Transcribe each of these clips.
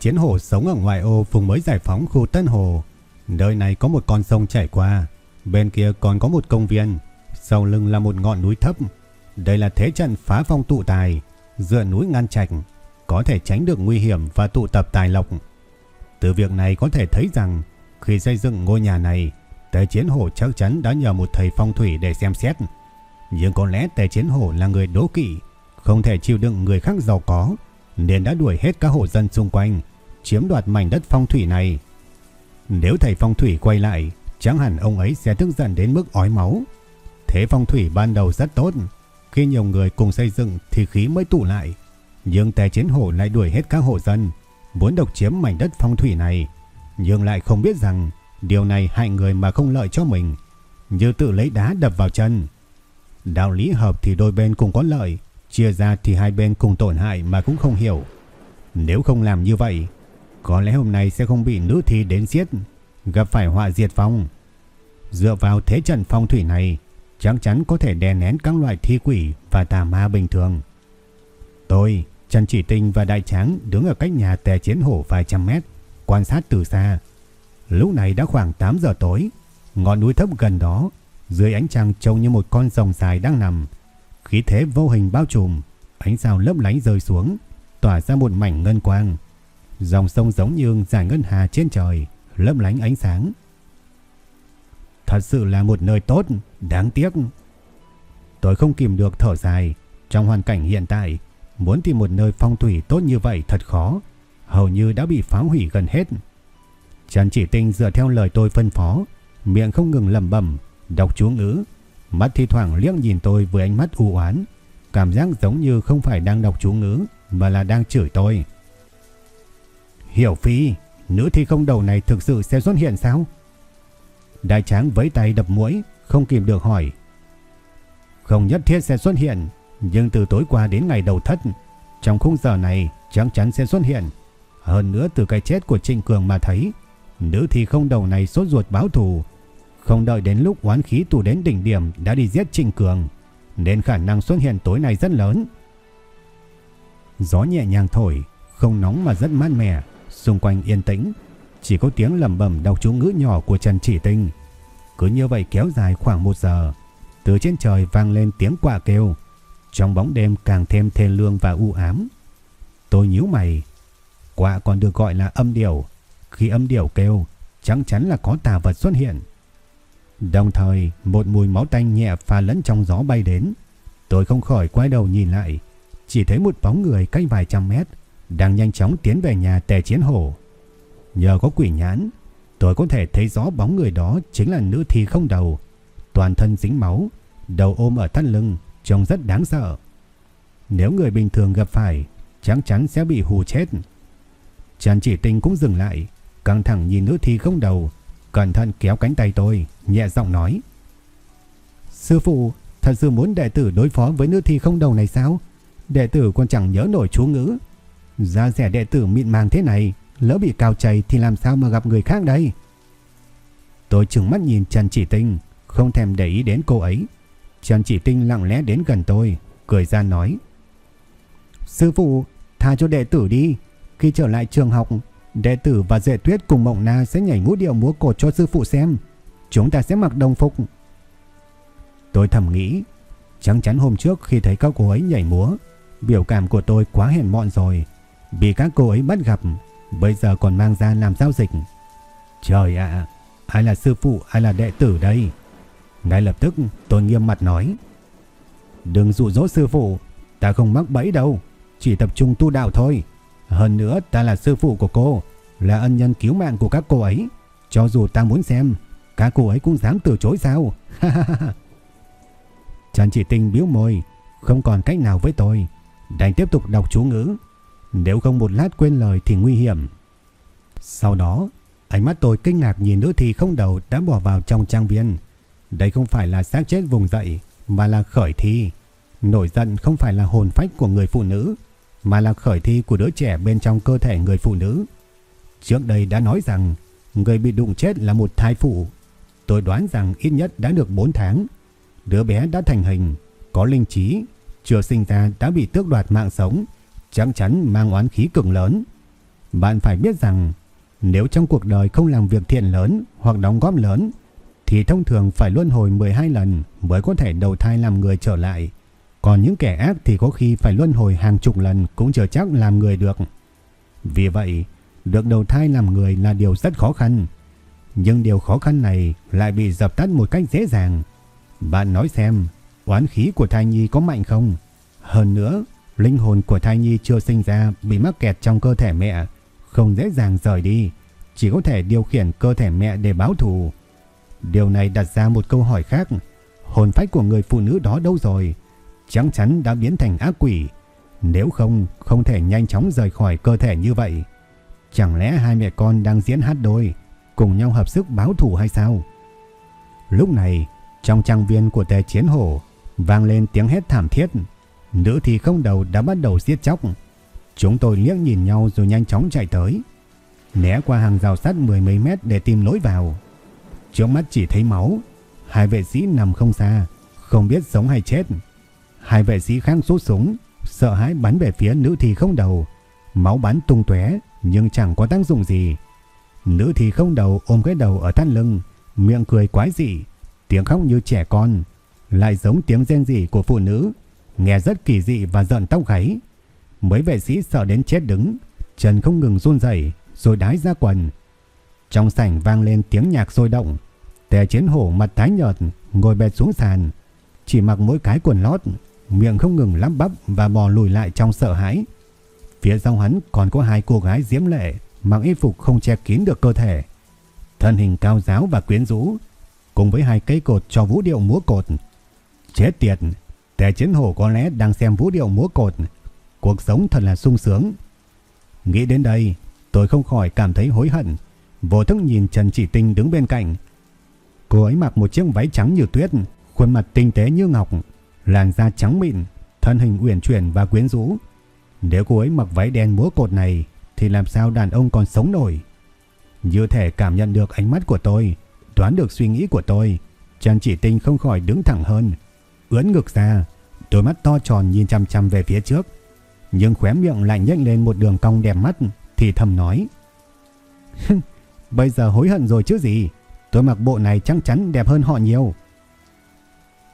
Chiến hổ sống ở ngoại ô vùng mới giải phóng khu Tân Hồ. Nơi này có một con sông chảy qua, bên kia còn có một công viên, sau lưng là một ngọn núi thấp. Đây là thế trận phá phong tụ tài, dựa núi ngăn trạch, có thể tránh được nguy hiểm và tụ tập tài lộc. Từ việc này có thể thấy rằng khi xây dựng ngôi nhà này, Tề Chiến Hổ chắc chắn đã nhờ một thầy phong thủy để xem xét. Nhưng có lẽ Tề Chiến Hổ là người đố kỵ, không thể chịu đựng người khác giàu có, nên đã đuổi hết các hộ dân xung quanh, chiếm đoạt mảnh đất phong thủy này. Nếu thầy phong thủy quay lại, chẳng hẳn ông ấy sẽ tức giận đến mức ói máu. Thế phong thủy ban đầu rất tốt, khi nhiều người cùng xây dựng thì khí mới tụ lại. Nhưng tề chiến hổ lại đuổi hết các hộ dân, muốn độc chiếm mảnh đất phong thủy này. Nhưng lại không biết rằng điều này hại người mà không lợi cho mình, như tự lấy đá đập vào chân. Đạo lý hợp thì đôi bên cùng có lợi, Chia ra thì hai bên cùng tổn hại mà cũng không hiểu. Nếu không làm như vậy, có lẽ hôm nay sẽ không bị nữ thi đến giết, gặp phải họa diệt phong. Dựa vào thế trận phong thủy này, chắc chắn có thể đè nén các loại thi quỷ và tà ma bình thường. Tôi, Trần Chỉ Tinh và Đại Tráng đứng ở cách nhà tè chiến hổ vài trăm mét, quan sát từ xa. Lúc này đã khoảng 8 giờ tối, ngọn núi thấp gần đó, dưới ánh trăng trông như một con rồng dài đang nằm, khí thế vô hình bao trùm, ánh sao lấp lánh rơi xuống, tỏa ra một mảnh ngân quang. Dòng sông giống như giải ngân hà trên trời, lấp lánh ánh sáng. Thật sự là một nơi tốt, đáng tiếc. Tôi không kìm được thở dài, trong hoàn cảnh hiện tại, muốn tìm một nơi phong thủy tốt như vậy thật khó, hầu như đã bị phá hủy gần hết. Trần Chỉ Tinh dựa theo lời tôi phân phó, miệng không ngừng lẩm bẩm, đọc chú ngữ, Mắt thi thoảng liếc nhìn tôi với ánh mắt u oán, cảm giác giống như không phải đang đọc chú ngữ mà là đang chửi tôi. Hiểu Phi, nữ thi không đầu này thực sự sẽ xuất hiện sao? Đại tráng với tay đập mũi, không kìm được hỏi. Không nhất thiết sẽ xuất hiện, nhưng từ tối qua đến ngày đầu thất, trong khung giờ này chắc chắn sẽ xuất hiện. Hơn nữa từ cái chết của Trịnh Cường mà thấy, nữ thi không đầu này sốt ruột báo thù, không đợi đến lúc oán khí tụ đến đỉnh điểm đã đi giết Trịnh Cường, nên khả năng xuất hiện tối nay rất lớn. Gió nhẹ nhàng thổi, không nóng mà rất mát mẻ, xung quanh yên tĩnh, chỉ có tiếng lầm bẩm đọc chú ngữ nhỏ của Trần Chỉ Tinh. Cứ như vậy kéo dài khoảng một giờ, từ trên trời vang lên tiếng quạ kêu, trong bóng đêm càng thêm thê lương và u ám. Tôi nhíu mày, quạ còn được gọi là âm điểu, khi âm điểu kêu, chắc chắn là có tà vật xuất hiện. Đồng thời một mùi máu tanh nhẹ pha lẫn trong gió bay đến. Tôi không khỏi quay đầu nhìn lại. Chỉ thấy một bóng người cách vài trăm mét đang nhanh chóng tiến về nhà tề chiến hổ. Nhờ có quỷ nhãn, tôi có thể thấy rõ bóng người đó chính là nữ thi không đầu. Toàn thân dính máu, đầu ôm ở thắt lưng, trông rất đáng sợ. Nếu người bình thường gặp phải, chắc chắn sẽ bị hù chết. chàng chỉ tinh cũng dừng lại, căng thẳng nhìn nữ thi không đầu, Cẩn thận kéo cánh tay tôi, nhẹ giọng nói. Sư phụ, thật sự muốn đệ tử đối phó với nữ thi không đầu này sao? Đệ tử còn chẳng nhớ nổi chú ngữ. Giá rẻ đệ tử mịn màng thế này, lỡ bị cao chày thì làm sao mà gặp người khác đây? Tôi trừng mắt nhìn Trần Chỉ Tinh, không thèm để ý đến cô ấy. Trần Chỉ Tinh lặng lẽ đến gần tôi, cười ra nói. Sư phụ, tha cho đệ tử đi. Khi trở lại trường học, Đệ tử và Dệ Tuyết cùng Mộng Na sẽ nhảy ngũ điệu múa cột cho sư phụ xem. Chúng ta sẽ mặc đồng phục. Tôi thầm nghĩ, chắc chắn hôm trước khi thấy các cô ấy nhảy múa, biểu cảm của tôi quá hèn mọn rồi. Bị các cô ấy bắt gặp, bây giờ còn mang ra làm giao dịch. Trời ạ, ai là sư phụ, ai là đệ tử đây? Ngay lập tức tôi nghiêm mặt nói. Đừng dụ dỗ sư phụ, ta không mắc bẫy đâu, chỉ tập trung tu đạo thôi. Hơn nữa ta là sư phụ của cô, là ân nhân cứu mạng của các cô ấy. Cho dù ta muốn xem, các cô ấy cũng dám từ chối sao? Trần Chỉ Tinh biếu môi, không còn cách nào với tôi, đành tiếp tục đọc chú ngữ. Nếu không một lát quên lời thì nguy hiểm. Sau đó, ánh mắt tôi kinh ngạc nhìn nữ thi không đầu đã bỏ vào trong trang viên. Đây không phải là xác chết vùng dậy, mà là khởi thi. Nổi giận không phải là hồn phách của người phụ nữ, mà là khởi thi của đứa trẻ bên trong cơ thể người phụ nữ. Trước đây đã nói rằng người bị đụng chết là một thai phụ. Tôi đoán rằng ít nhất đã được 4 tháng. Đứa bé đã thành hình, có linh trí, chưa sinh ra đã bị tước đoạt mạng sống, chắc chắn mang oán khí cực lớn. Bạn phải biết rằng nếu trong cuộc đời không làm việc thiện lớn hoặc đóng góp lớn thì thông thường phải luân hồi 12 lần mới có thể đầu thai làm người trở lại. Còn những kẻ ác thì có khi phải luân hồi hàng chục lần cũng chưa chắc làm người được. Vì vậy, được đầu thai làm người là điều rất khó khăn. Nhưng điều khó khăn này lại bị dập tắt một cách dễ dàng. Bạn nói xem, oán khí của thai nhi có mạnh không? Hơn nữa, linh hồn của thai nhi chưa sinh ra bị mắc kẹt trong cơ thể mẹ, không dễ dàng rời đi, chỉ có thể điều khiển cơ thể mẹ để báo thù. Điều này đặt ra một câu hỏi khác, hồn phách của người phụ nữ đó đâu rồi? Chắc chắn đã biến thành ác quỷ, nếu không không thể nhanh chóng rời khỏi cơ thể như vậy. Chẳng lẽ hai mẹ con đang diễn hát đôi, cùng nhau hợp sức báo thù hay sao? Lúc này, trong trang viên của tề chiến hổ, vang lên tiếng hét thảm thiết. Nữ thì không đầu đã bắt đầu giết chóc. Chúng tôi liếc nhìn nhau rồi nhanh chóng chạy tới. Né qua hàng rào sắt mười mấy mét để tìm lối vào. Trước mắt chỉ thấy máu. Hai vệ sĩ nằm không xa, không biết sống hay chết. Hai vệ sĩ khác rút súng, sợ hãi bắn về phía nữ thì không đầu. Máu bắn tung tóe nhưng chẳng có tác dụng gì. Nữ thì không đầu ôm cái đầu ở thắt lưng, miệng cười quái dị, tiếng khóc như trẻ con, lại giống tiếng rên rỉ của phụ nữ, nghe rất kỳ dị và giận tóc gáy. Mấy vệ sĩ sợ đến chết đứng, chân không ngừng run rẩy, rồi đái ra quần. Trong sảnh vang lên tiếng nhạc sôi động, Tề Chiến Hổ mặt tái nhợt, ngồi bệt xuống sàn, chỉ mặc mỗi cái quần lót, miệng không ngừng lắp bắp và bò lùi lại trong sợ hãi. Phía sau hắn còn có hai cô gái diễm lệ, mặc y phục không che kín được cơ thể. Thân hình cao giáo và quyến rũ, cùng với hai cây cột cho vũ điệu múa cột. Chết tiệt, Tề Chiến Hổ có lẽ đang xem vũ điệu múa cột. Cuộc sống thật là sung sướng. Nghĩ đến đây, tôi không khỏi cảm thấy hối hận. Vô thức nhìn Trần Chỉ Tinh đứng bên cạnh. Cô ấy mặc một chiếc váy trắng như tuyết, khuôn mặt tinh tế như ngọc, làn da trắng mịn, thân hình uyển chuyển và quyến rũ. Nếu cô ấy mặc váy đen múa cột này thì làm sao đàn ông còn sống nổi? Như thể cảm nhận được ánh mắt của tôi, đoán được suy nghĩ của tôi, Trần Chỉ Tinh không khỏi đứng thẳng hơn, ưỡn ngực ra, đôi mắt to tròn nhìn chăm chăm về phía trước, nhưng khóe miệng lại nhếch lên một đường cong đẹp mắt, thì thầm nói: "Bây giờ hối hận rồi chứ gì, tôi mặc bộ này chắc chắn đẹp hơn họ nhiều."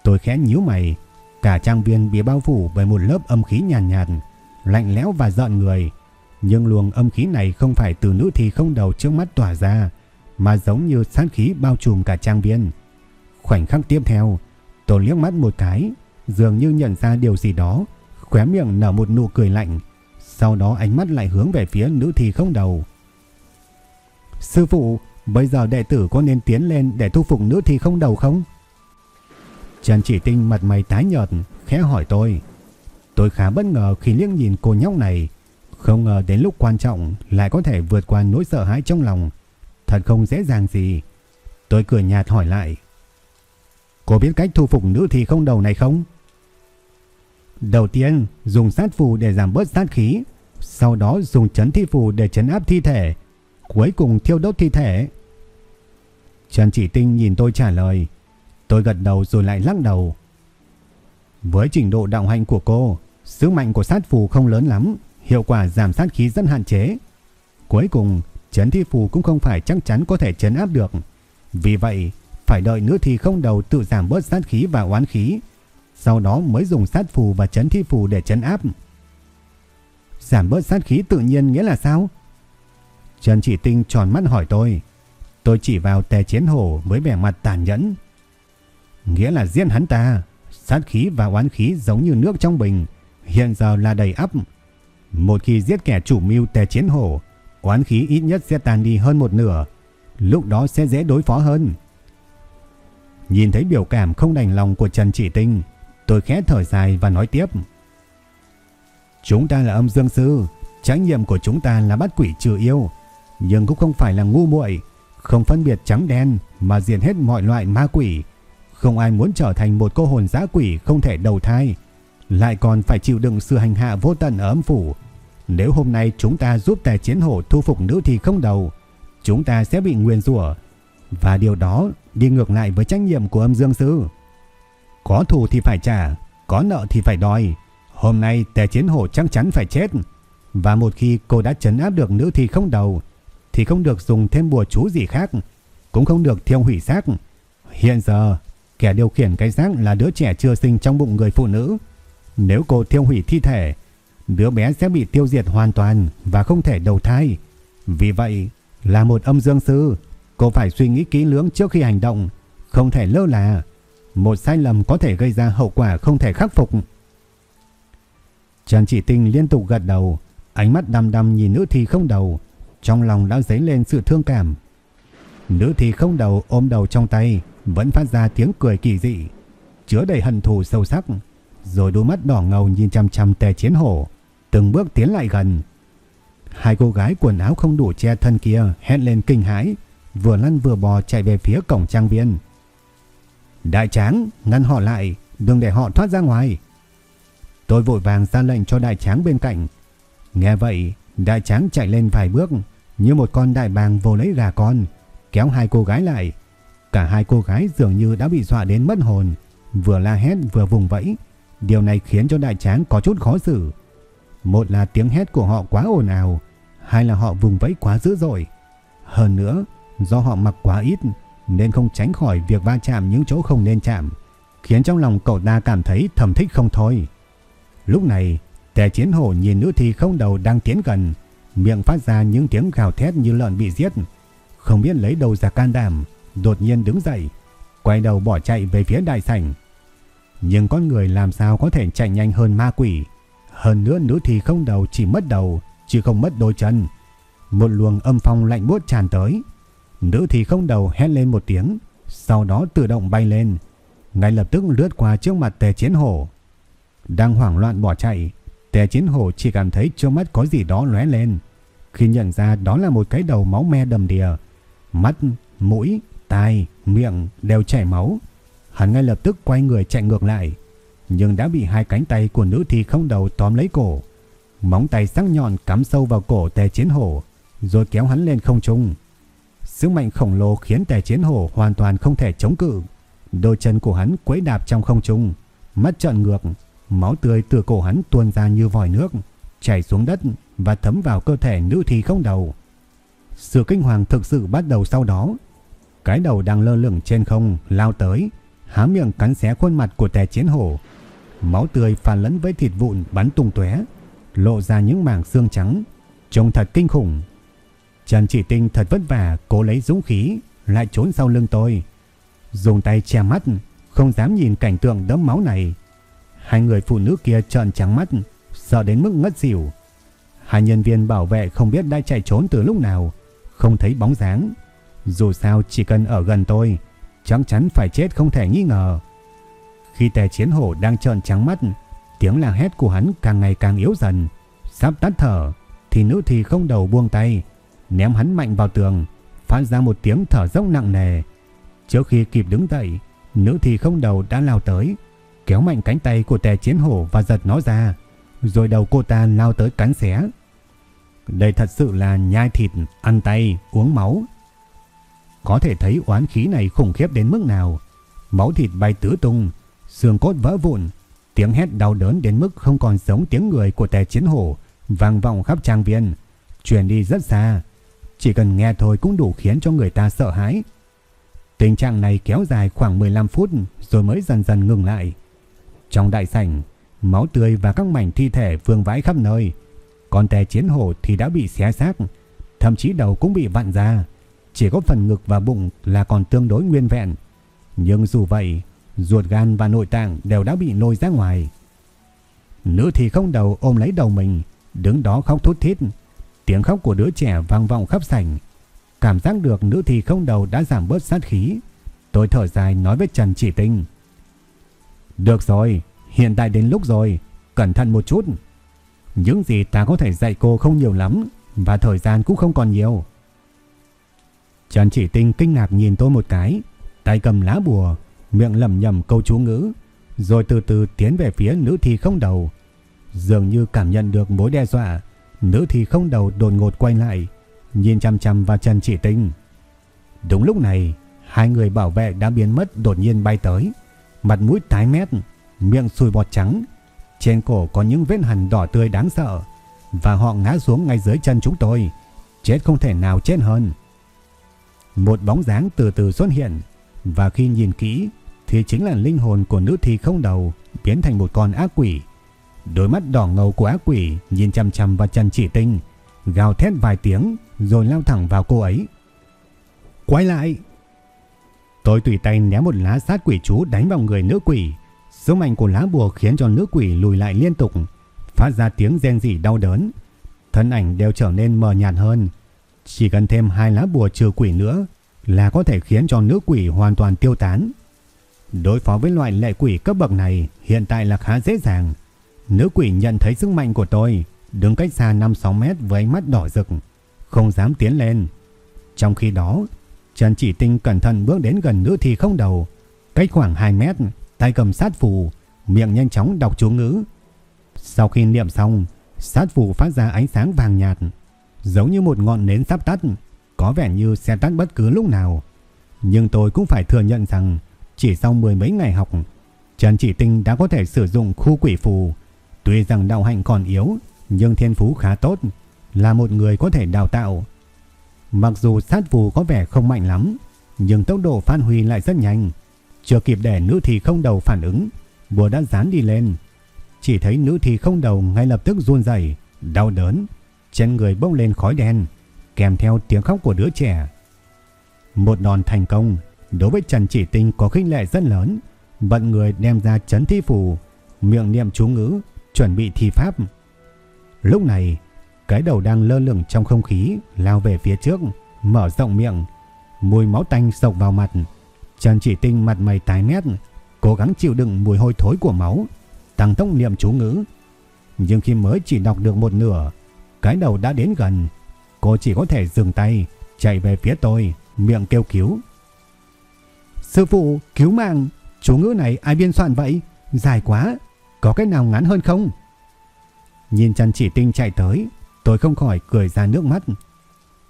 Tôi khẽ nhíu mày, cả trang viên bị bao phủ bởi một lớp âm khí nhàn nhạt, nhạt, lạnh lẽo và giận người. Nhưng luồng âm khí này không phải từ nữ thì không đầu trước mắt tỏa ra, mà giống như sát khí bao trùm cả trang viên. Khoảnh khắc tiếp theo, tôi liếc mắt một cái, dường như nhận ra điều gì đó, khóe miệng nở một nụ cười lạnh, sau đó ánh mắt lại hướng về phía nữ thi không đầu. Sư phụ, bây giờ đệ tử có nên tiến lên để thu phục nữ thi không đầu không? Trần Chỉ Tinh mặt mày tái nhợt, khẽ hỏi tôi. Tôi khá bất ngờ khi liếc nhìn cô nhóc này, không ngờ đến lúc quan trọng lại có thể vượt qua nỗi sợ hãi trong lòng. Thật không dễ dàng gì. Tôi cười nhạt hỏi lại. Cô biết cách thu phục nữ thi không đầu này không? Đầu tiên, dùng sát phù để giảm bớt sát khí. Sau đó dùng chấn thi phù để chấn áp thi thể. Cuối cùng thiêu đốt thi thể. Trần Chỉ Tinh nhìn tôi trả lời. Tôi gật đầu rồi lại lắc đầu. Với trình độ đạo hành của cô, sức mạnh của sát phù không lớn lắm, hiệu quả giảm sát khí rất hạn chế. Cuối cùng, chấn thi phù cũng không phải chắc chắn có thể chấn áp được. Vì vậy, phải đợi nữa thì không đầu tự giảm bớt sát khí và oán khí, sau đó mới dùng sát phù và chấn thi phù để chấn áp. Giảm bớt sát khí tự nhiên nghĩa là sao? Trần Chỉ Tinh tròn mắt hỏi tôi. Tôi chỉ vào tề chiến hổ với vẻ mặt tàn nhẫn. Nghĩa là giết hắn ta, sát khí và oán khí giống như nước trong bình, hiện giờ là đầy ắp. Một khi giết kẻ chủ mưu tề chiến hổ, oán khí ít nhất sẽ tan đi hơn một nửa, lúc đó sẽ dễ đối phó hơn. Nhìn thấy biểu cảm không đành lòng của Trần Chỉ Tinh, tôi khẽ thở dài và nói tiếp. Chúng ta là âm dương sư, trách nhiệm của chúng ta là bắt quỷ trừ yêu, nhưng cũng không phải là ngu muội, không phân biệt trắng đen mà diệt hết mọi loại ma quỷ. Không ai muốn trở thành một cô hồn dã quỷ không thể đầu thai, lại còn phải chịu đựng sự hành hạ vô tận ở âm phủ. Nếu hôm nay chúng ta giúp tề chiến hổ thu phục nữ thì không đầu, chúng ta sẽ bị nguyên rủa và điều đó đi ngược lại với trách nhiệm của âm dương sư. Có thù thì phải trả, có nợ thì phải đòi. Hôm nay tề chiến hổ chắc chắn phải chết. Và một khi cô đã trấn áp được nữ thì không đầu, thì không được dùng thêm bùa chú gì khác, cũng không được thiêu hủy xác. Hiện giờ, kẻ điều khiển cái xác là đứa trẻ chưa sinh trong bụng người phụ nữ. Nếu cô thiêu hủy thi thể, đứa bé sẽ bị tiêu diệt hoàn toàn và không thể đầu thai. Vì vậy, là một âm dương sư, cô phải suy nghĩ kỹ lưỡng trước khi hành động, không thể lơ là. Một sai lầm có thể gây ra hậu quả không thể khắc phục. Trần Chỉ Tinh liên tục gật đầu, ánh mắt đăm đăm nhìn nữ thi không đầu, trong lòng đã dấy lên sự thương cảm. Nữ thi không đầu ôm đầu trong tay, vẫn phát ra tiếng cười kỳ dị, chứa đầy hận thù sâu sắc, rồi đôi mắt đỏ ngầu nhìn chăm chăm tề chiến hổ, từng bước tiến lại gần. Hai cô gái quần áo không đủ che thân kia hét lên kinh hãi, vừa lăn vừa bò chạy về phía cổng trang viên. Đại tráng, ngăn họ lại, đừng để họ thoát ra ngoài. Tôi vội vàng ra lệnh cho đại tráng bên cạnh. Nghe vậy, đại tráng chạy lên vài bước, như một con đại bàng vô lấy gà con, kéo hai cô gái lại. Cả hai cô gái dường như đã bị dọa đến mất hồn, vừa la hét vừa vùng vẫy. Điều này khiến cho đại tráng có chút khó xử. Một là tiếng hét của họ quá ồn ào, hai là họ vùng vẫy quá dữ dội. Hơn nữa, do họ mặc quá ít nên không tránh khỏi việc va chạm những chỗ không nên chạm, khiến trong lòng cậu ta cảm thấy thầm thích không thôi. Lúc này, Tề Chiến Hổ nhìn nữ thi không đầu đang tiến gần, miệng phát ra những tiếng gào thét như lợn bị giết. Không biết lấy đâu ra can đảm, đột nhiên đứng dậy, quay đầu bỏ chạy về phía đại sảnh. Nhưng con người làm sao có thể chạy nhanh hơn ma quỷ? Hơn nữa nữ thi không đầu chỉ mất đầu, chứ không mất đôi chân. Một luồng âm phong lạnh buốt tràn tới. Nữ thì không đầu hét lên một tiếng, sau đó tự động bay lên, ngay lập tức lướt qua trước mặt Tề Chiến Hổ. Đang hoảng loạn bỏ chạy, Tề Chiến Hổ chỉ cảm thấy trước mắt có gì đó lóe lên. Khi nhận ra đó là một cái đầu máu me đầm đìa, mắt, mũi, tai, miệng đều chảy máu. Hắn ngay lập tức quay người chạy ngược lại, nhưng đã bị hai cánh tay của nữ thi không đầu tóm lấy cổ. Móng tay sắc nhọn cắm sâu vào cổ Tề Chiến Hổ, rồi kéo hắn lên không trung. Sức mạnh khổng lồ khiến Tề Chiến Hổ hoàn toàn không thể chống cự. Đôi chân của hắn quấy đạp trong không trung, mắt trợn ngược, máu tươi từ cổ hắn tuôn ra như vòi nước, chảy xuống đất và thấm vào cơ thể nữ thi không đầu. Sự kinh hoàng thực sự bắt đầu sau đó. Cái đầu đang lơ lửng trên không lao tới, há miệng cắn xé khuôn mặt của Tề Chiến Hổ. Máu tươi pha lẫn với thịt vụn bắn tung tóe, lộ ra những mảng xương trắng, trông thật kinh khủng. Trần Chỉ Tinh thật vất vả cố lấy dũng khí, lại trốn sau lưng tôi. Dùng tay che mắt, không dám nhìn cảnh tượng đẫm máu này. Hai người phụ nữ kia trợn trắng mắt, sợ đến mức ngất xỉu. Hai nhân viên bảo vệ không biết đã chạy trốn từ lúc nào, không thấy bóng dáng. Dù sao chỉ cần ở gần tôi, chắc chắn phải chết không thể nghi ngờ. Khi tề chiến hổ đang trợn trắng mắt, tiếng la hét của hắn càng ngày càng yếu dần. Sắp tắt thở, thì nữ thì không đầu buông tay, ném hắn mạnh vào tường, phát ra một tiếng thở dốc nặng nề. Trước khi kịp đứng dậy, nữ thì không đầu đã lao tới, kéo mạnh cánh tay của tè chiến hổ và giật nó ra, rồi đầu cô ta lao tới cắn xé. Đây thật sự là nhai thịt, ăn tay, uống máu. Có thể thấy oán khí này khủng khiếp đến mức nào. Máu thịt bay tứ tung, xương cốt vỡ vụn, tiếng hét đau đớn đến mức không còn giống tiếng người của tè chiến hổ, vang vọng khắp trang viên, truyền đi rất xa. Chỉ cần nghe thôi cũng đủ khiến cho người ta sợ hãi. Tình trạng này kéo dài khoảng 15 phút rồi mới dần dần ngừng lại. Trong đại sảnh, máu tươi và các mảnh thi thể vương vãi khắp nơi. Còn tè chiến hổ thì đã bị xé xác, thậm chí đầu cũng bị vặn ra. Chỉ có phần ngực và bụng là còn tương đối nguyên vẹn. Nhưng dù vậy, ruột gan và nội tạng đều đã bị lôi ra ngoài. Nữ thì không đầu ôm lấy đầu mình, đứng đó khóc thút thít. Tiếng khóc của đứa trẻ vang vọng khắp sảnh. Cảm giác được nữ thì không đầu đã giảm bớt sát khí. Tôi thở dài nói với Trần Chỉ Tinh. Được rồi, hiện tại đến lúc rồi, cẩn thận một chút. Những gì ta có thể dạy cô không nhiều lắm và thời gian cũng không còn nhiều. Trần Chỉ Tinh kinh ngạc nhìn tôi một cái, tay cầm lá bùa, miệng lẩm nhẩm câu chú ngữ, rồi từ từ tiến về phía nữ thi không đầu. Dường như cảm nhận được mối đe dọa, nữ thì không đầu đột ngột quay lại, nhìn chăm chăm vào Trần Chỉ Tinh. Đúng lúc này, hai người bảo vệ đã biến mất đột nhiên bay tới, mặt mũi tái mét, miệng sùi bọt trắng, trên cổ có những vết hằn đỏ tươi đáng sợ, và họ ngã xuống ngay dưới chân chúng tôi, chết không thể nào chết hơn. Một bóng dáng từ từ xuất hiện, và khi nhìn kỹ thì chính là linh hồn của nữ thi không đầu biến thành một con ác quỷ. Đôi mắt đỏ ngầu của ác quỷ nhìn chăm chăm vào Trần Chỉ Tinh, gào thét vài tiếng rồi lao thẳng vào cô ấy. Quay lại! Tôi tùy tay ném một lá sát quỷ chú đánh vào người nữ quỷ. Sức mạnh của lá bùa khiến cho nữ quỷ lùi lại liên tục, phát ra tiếng rên rỉ đau đớn. Thân ảnh đều trở nên mờ nhạt hơn. Chỉ cần thêm hai lá bùa trừ quỷ nữa là có thể khiến cho nữ quỷ hoàn toàn tiêu tán. Đối phó với loại lệ quỷ cấp bậc này hiện tại là khá dễ dàng. Nữ quỷ nhận thấy sức mạnh của tôi, đứng cách xa 5-6 mét với ánh mắt đỏ rực, không dám tiến lên. Trong khi đó, Trần Chỉ Tinh cẩn thận bước đến gần nữ thi không đầu, cách khoảng 2 mét, tay cầm sát phù, miệng nhanh chóng đọc chú ngữ. Sau khi niệm xong, sát phù phát ra ánh sáng vàng nhạt, giống như một ngọn nến sắp tắt, có vẻ như sẽ tắt bất cứ lúc nào. Nhưng tôi cũng phải thừa nhận rằng chỉ sau mười mấy ngày học, Trần Chỉ Tinh đã có thể sử dụng khu quỷ phù. Tuy rằng đạo hạnh còn yếu, nhưng thiên phú khá tốt, là một người có thể đào tạo. Mặc dù sát phù có vẻ không mạnh lắm, nhưng tốc độ phan huy lại rất nhanh. Chưa kịp để nữ thì không đầu phản ứng, bùa đã dán đi lên. Chỉ thấy nữ thì không đầu ngay lập tức run rẩy, đau đớn, trên người bốc lên khói đen, kèm theo tiếng khóc của đứa trẻ. Một đòn thành công, đối với Trần Chỉ Tinh có khinh lệ rất lớn, bận người đem ra chấn thi phù, miệng niệm chú ngữ, chuẩn bị thi pháp. Lúc này, cái đầu đang lơ lửng trong không khí lao về phía trước, mở rộng miệng, mùi máu tanh sộc vào mặt. Trần Chỉ Tinh mặt mày tái mét, cố gắng chịu đựng mùi hôi thối của máu, tăng tốc niệm chú ngữ. Nhưng khi mới chỉ đọc được một nửa, cái đầu đã đến gần, cô chỉ có thể dừng tay, chạy về phía tôi, miệng kêu cứu. Sư phụ, cứu mạng, chú ngữ này ai biên soạn vậy? Dài quá, có cái nào ngắn hơn không? Nhìn Trần Chỉ Tinh chạy tới, tôi không khỏi cười ra nước mắt.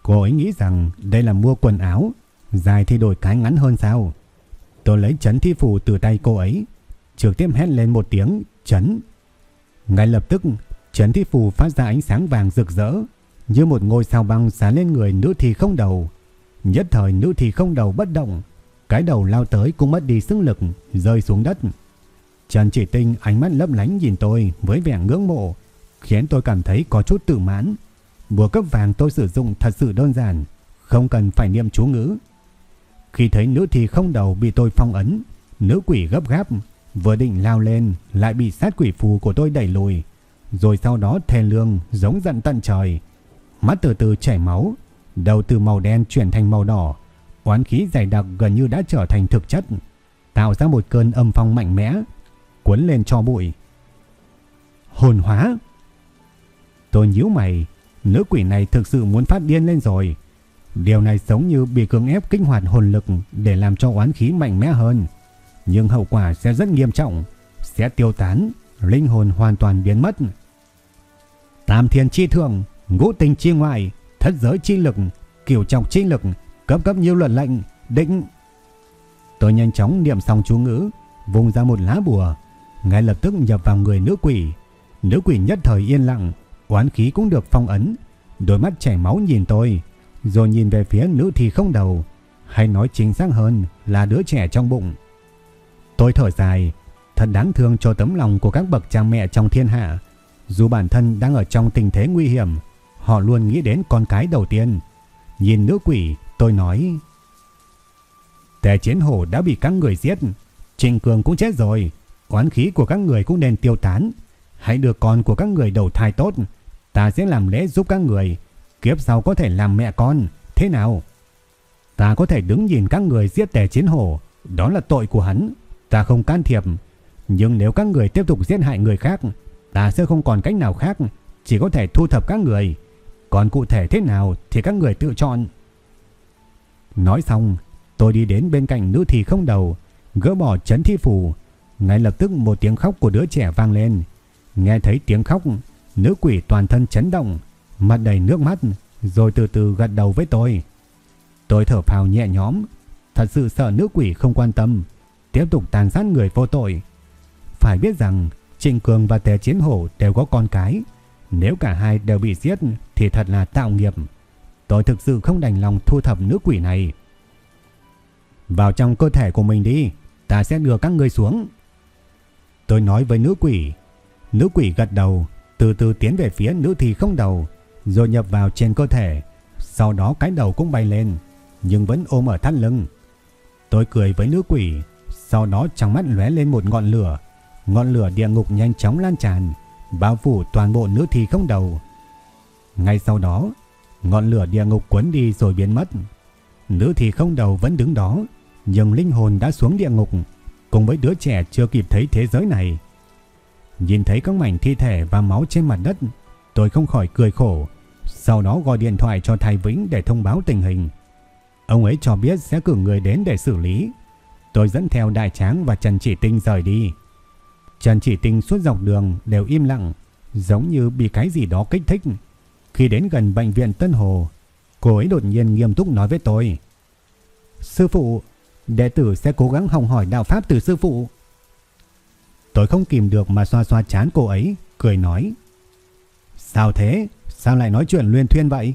Cô ấy nghĩ rằng đây là mua quần áo, dài thì đổi cái ngắn hơn sao? Tôi lấy chấn thi phù từ tay cô ấy, trực tiếp hét lên một tiếng chấn. Ngay lập tức, chấn thi phù phát ra ánh sáng vàng rực rỡ, như một ngôi sao băng sáng lên người nữ thi không đầu. Nhất thời nữ thi không đầu bất động, cái đầu lao tới cũng mất đi sức lực, rơi xuống đất. Trần Chỉ Tinh ánh mắt lấp lánh nhìn tôi với vẻ ngưỡng mộ, khiến tôi cảm thấy có chút tự mãn. Bùa cấp vàng tôi sử dụng thật sự đơn giản, không cần phải niệm chú ngữ. Khi thấy nữ thì không đầu bị tôi phong ấn, nữ quỷ gấp gáp, vừa định lao lên lại bị sát quỷ phù của tôi đẩy lùi, rồi sau đó thề lương giống giận tận trời. Mắt từ từ chảy máu, đầu từ màu đen chuyển thành màu đỏ, oán khí dày đặc gần như đã trở thành thực chất, tạo ra một cơn âm phong mạnh mẽ, cuốn lên cho bụi. Hồn hóa! Tôi nhíu mày, nữ quỷ này thực sự muốn phát điên lên rồi. Điều này giống như bị cưỡng ép kích hoạt hồn lực để làm cho oán khí mạnh mẽ hơn. Nhưng hậu quả sẽ rất nghiêm trọng, sẽ tiêu tán, linh hồn hoàn toàn biến mất. Tam thiên chi thượng, ngũ tình chi ngoại, thất giới chi lực, kiểu trọng chi lực, cấp cấp nhiều luận lệnh, định. Tôi nhanh chóng niệm xong chú ngữ, vùng ra một lá bùa, ngay lập tức nhập vào người nữ quỷ. Nữ quỷ nhất thời yên lặng, oán khí cũng được phong ấn, đôi mắt chảy máu nhìn tôi, rồi nhìn về phía nữ thì không đầu, hay nói chính xác hơn là đứa trẻ trong bụng. Tôi thở dài, thật đáng thương cho tấm lòng của các bậc cha mẹ trong thiên hạ. Dù bản thân đang ở trong tình thế nguy hiểm, họ luôn nghĩ đến con cái đầu tiên. Nhìn nữ quỷ, tôi nói... Tề chiến hổ đã bị các người giết, Trình Cường cũng chết rồi, oán khí của các người cũng nên tiêu tán. Hãy đưa con của các người đầu thai tốt, Ta sẽ làm lễ giúp các người, kiếp sau có thể làm mẹ con, thế nào? Ta có thể đứng nhìn các người giết tẻ chiến hổ, đó là tội của hắn, ta không can thiệp. Nhưng nếu các người tiếp tục giết hại người khác, ta sẽ không còn cách nào khác, chỉ có thể thu thập các người. Còn cụ thể thế nào thì các người tự chọn. Nói xong, tôi đi đến bên cạnh nữ thì không đầu, gỡ bỏ chấn thi phủ. Ngay lập tức một tiếng khóc của đứa trẻ vang lên. Nghe thấy tiếng khóc, nữ quỷ toàn thân chấn động, mặt đầy nước mắt, rồi từ từ gật đầu với tôi. Tôi thở phào nhẹ nhõm, thật sự sợ nữ quỷ không quan tâm, tiếp tục tàn sát người vô tội. Phải biết rằng Trịnh Cường và Tề Chiến Hổ đều có con cái, nếu cả hai đều bị giết thì thật là tạo nghiệp. Tôi thực sự không đành lòng thu thập nữ quỷ này. Vào trong cơ thể của mình đi, ta sẽ đưa các ngươi xuống. Tôi nói với nữ quỷ. Nữ quỷ gật đầu, từ từ tiến về phía nữ thì không đầu, rồi nhập vào trên cơ thể. Sau đó cái đầu cũng bay lên, nhưng vẫn ôm ở thắt lưng. Tôi cười với nữ quỷ, sau đó trong mắt lóe lên một ngọn lửa. Ngọn lửa địa ngục nhanh chóng lan tràn, bao phủ toàn bộ nữ thi không đầu. Ngay sau đó, ngọn lửa địa ngục cuốn đi rồi biến mất. Nữ thì không đầu vẫn đứng đó, nhưng linh hồn đã xuống địa ngục, cùng với đứa trẻ chưa kịp thấy thế giới này. Nhìn thấy các mảnh thi thể và máu trên mặt đất, tôi không khỏi cười khổ, sau đó gọi điện thoại cho thầy Vĩnh để thông báo tình hình. Ông ấy cho biết sẽ cử người đến để xử lý. Tôi dẫn theo Đại Tráng và Trần Chỉ Tinh rời đi. Trần Chỉ Tinh suốt dọc đường đều im lặng, giống như bị cái gì đó kích thích. Khi đến gần bệnh viện Tân Hồ, cô ấy đột nhiên nghiêm túc nói với tôi. Sư phụ, đệ tử sẽ cố gắng hồng hỏi đạo pháp từ sư phụ. Tôi không kìm được mà xoa xoa chán cô ấy, cười nói. Sao thế? Sao lại nói chuyện luyên thuyên vậy?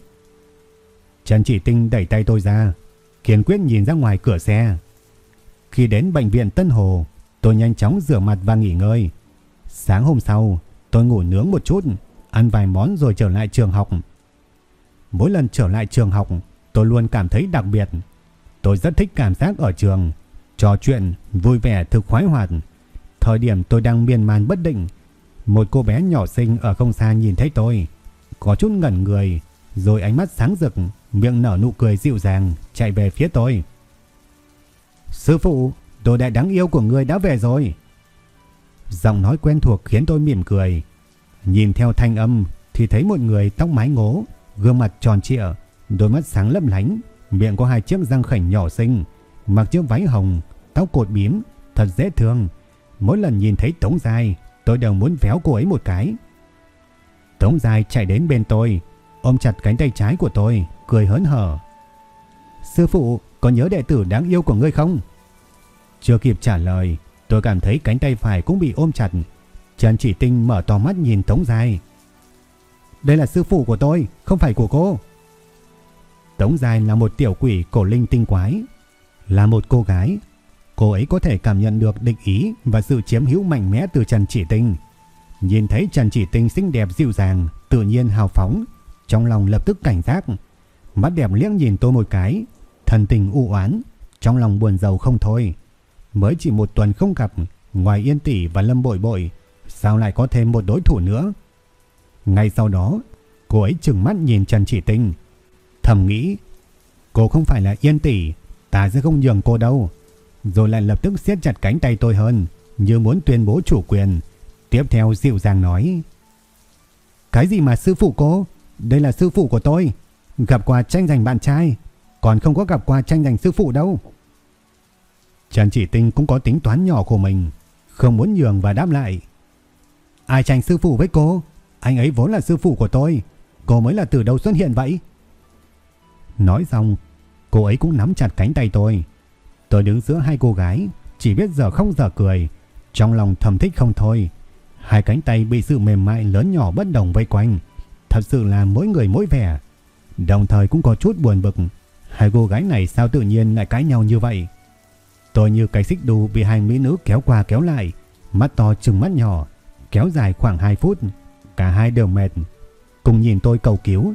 Trần Chỉ Tinh đẩy tay tôi ra, kiên quyết nhìn ra ngoài cửa xe. Khi đến bệnh viện Tân Hồ, tôi nhanh chóng rửa mặt và nghỉ ngơi. Sáng hôm sau, tôi ngủ nướng một chút, ăn vài món rồi trở lại trường học. Mỗi lần trở lại trường học, tôi luôn cảm thấy đặc biệt. Tôi rất thích cảm giác ở trường, trò chuyện, vui vẻ thực khoái hoạt. Thời điểm tôi đang miên man bất định, một cô bé nhỏ xinh ở không xa nhìn thấy tôi, có chút ngẩn người, rồi ánh mắt sáng rực, miệng nở nụ cười dịu dàng, chạy về phía tôi. Sư phụ, đồ đệ đáng yêu của người đã về rồi. Giọng nói quen thuộc khiến tôi mỉm cười. Nhìn theo thanh âm thì thấy một người tóc mái ngố, gương mặt tròn trịa, đôi mắt sáng lấp lánh, miệng có hai chiếc răng khảnh nhỏ xinh, mặc chiếc váy hồng, tóc cột bím, thật dễ thương. Mỗi lần nhìn thấy Tống Giai, tôi đều muốn véo cô ấy một cái. Tống Giai chạy đến bên tôi, ôm chặt cánh tay trái của tôi, cười hớn hở. Sư phụ, có nhớ đệ tử đáng yêu của ngươi không? Chưa kịp trả lời, tôi cảm thấy cánh tay phải cũng bị ôm chặt. Trần Chỉ Tinh mở to mắt nhìn Tống Giai. Đây là sư phụ của tôi, không phải của cô. Tống Giai là một tiểu quỷ cổ linh tinh quái. Là một cô gái, cô ấy có thể cảm nhận được định ý và sự chiếm hữu mạnh mẽ từ Trần Chỉ Tinh. Nhìn thấy Trần Chỉ Tinh xinh đẹp dịu dàng, tự nhiên hào phóng, trong lòng lập tức cảnh giác. Mắt đẹp liếc nhìn tôi một cái, thần tình u oán, trong lòng buồn giàu không thôi. Mới chỉ một tuần không gặp, ngoài Yên Tỷ và Lâm Bội Bội, sao lại có thêm một đối thủ nữa? Ngay sau đó, cô ấy trừng mắt nhìn Trần Chỉ Tinh, thầm nghĩ, cô không phải là Yên Tỷ, ta sẽ không nhường cô đâu. Rồi lại lập tức siết chặt cánh tay tôi hơn, như muốn tuyên bố chủ quyền. Tiếp theo dịu dàng nói, Cái gì mà sư phụ cô? Đây là sư phụ của tôi, gặp qua tranh giành bạn trai, còn không có gặp qua tranh giành sư phụ đâu. Trần Chỉ Tinh cũng có tính toán nhỏ của mình, không muốn nhường và đáp lại. Ai tranh sư phụ với cô? Anh ấy vốn là sư phụ của tôi, cô mới là từ đâu xuất hiện vậy? Nói xong, cô ấy cũng nắm chặt cánh tay tôi. Tôi đứng giữa hai cô gái, chỉ biết giờ không giờ cười, trong lòng thầm thích không thôi. Hai cánh tay bị sự mềm mại lớn nhỏ bất đồng vây quanh, thật sự là mỗi người mỗi vẻ. Đồng thời cũng có chút buồn bực, hai cô gái này sao tự nhiên lại cãi nhau như vậy? Tôi như cái xích đu bị hai mỹ nữ kéo qua kéo lại, mắt to trừng mắt nhỏ, kéo dài khoảng 2 phút, cả hai đều mệt, cùng nhìn tôi cầu cứu,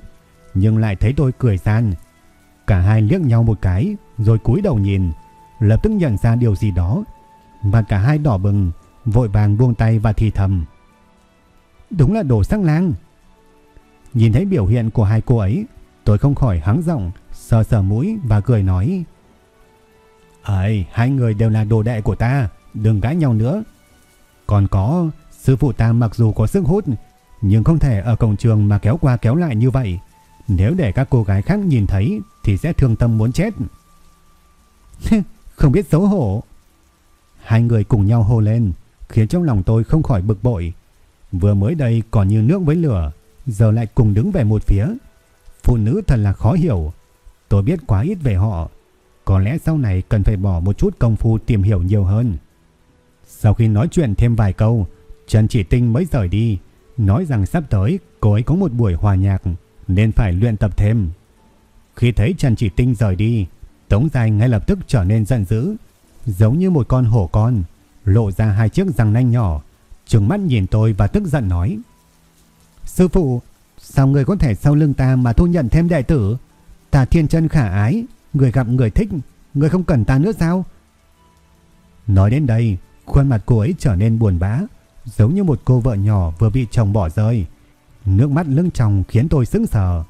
nhưng lại thấy tôi cười gian. Cả hai liếc nhau một cái, rồi cúi đầu nhìn, lập tức nhận ra điều gì đó, và cả hai đỏ bừng, vội vàng buông tay và thì thầm. Đúng là đồ sắc lang. Nhìn thấy biểu hiện của hai cô ấy, tôi không khỏi hắng giọng, sờ sờ mũi và cười nói. Ấy, hai người đều là đồ đệ của ta, đừng gãi nhau nữa. Còn có, sư phụ ta mặc dù có sức hút, nhưng không thể ở cổng trường mà kéo qua kéo lại như vậy. Nếu để các cô gái khác nhìn thấy thì sẽ thương tâm muốn chết. không biết xấu hổ. Hai người cùng nhau hô lên, khiến trong lòng tôi không khỏi bực bội. Vừa mới đây còn như nước với lửa, giờ lại cùng đứng về một phía. Phụ nữ thật là khó hiểu. Tôi biết quá ít về họ. Có lẽ sau này cần phải bỏ một chút công phu tìm hiểu nhiều hơn. Sau khi nói chuyện thêm vài câu, Trần Chỉ Tinh mới rời đi, nói rằng sắp tới cô ấy có một buổi hòa nhạc nên phải luyện tập thêm. Khi thấy Trần Chỉ Tinh rời đi, Tống Dài ngay lập tức trở nên giận dữ, giống như một con hổ con, lộ ra hai chiếc răng nanh nhỏ, trừng mắt nhìn tôi và tức giận nói. Sư phụ, sao người có thể sau lưng ta mà thu nhận thêm đệ tử? Ta thiên chân khả ái, người gặp người thích, người không cần ta nữa sao? Nói đến đây, khuôn mặt cô ấy trở nên buồn bã, giống như một cô vợ nhỏ vừa bị chồng bỏ rơi. Nước mắt lưng tròng khiến tôi sững sờ.